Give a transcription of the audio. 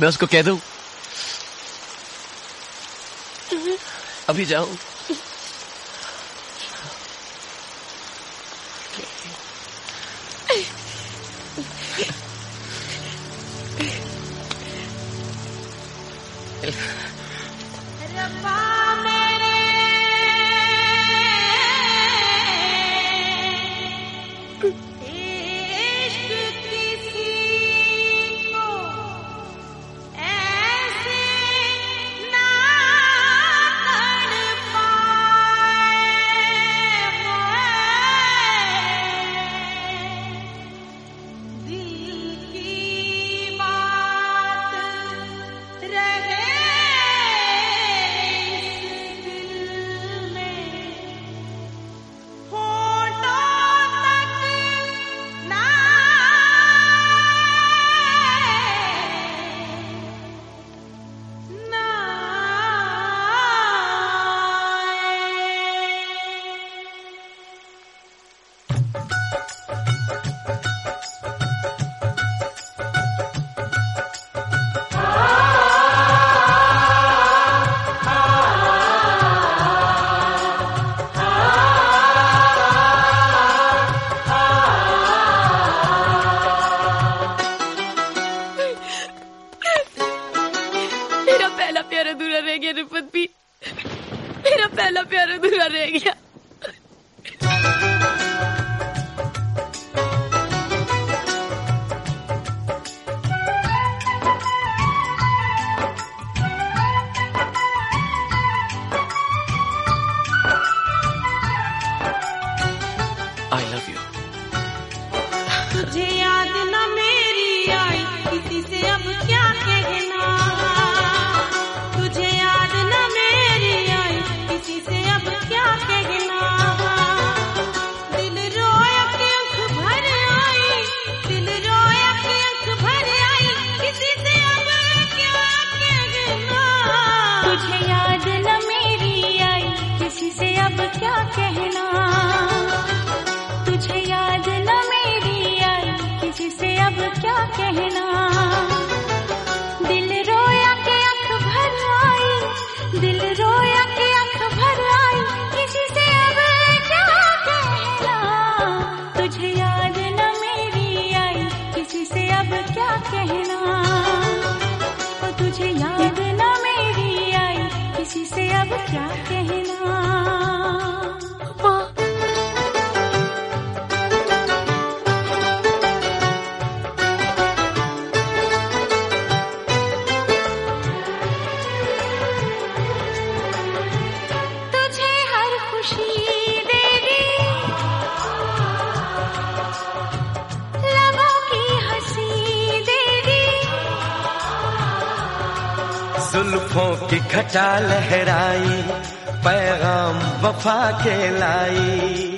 मैं उसको कह दू हम्म। अभी जाओ अरे अब्बा। पहला प्यार अधूरा रह गया रिपत भी। मेरा पहला प्यार अधूरा रह गया। क्या कहना? तुझे याद न मेरी आई किसी से अब क्या कहना? दिल रोया के अख भर आई, दिल रोया के अख भर आई किसी से अब क्या कहना? तुझे याद न मेरी आई किसी से अब क्या कहना? तो तुझे याद न मेरी आई किसी से अब क्या कहना? जुल्फों की घटा लहराई पैगाम वफा के लाई।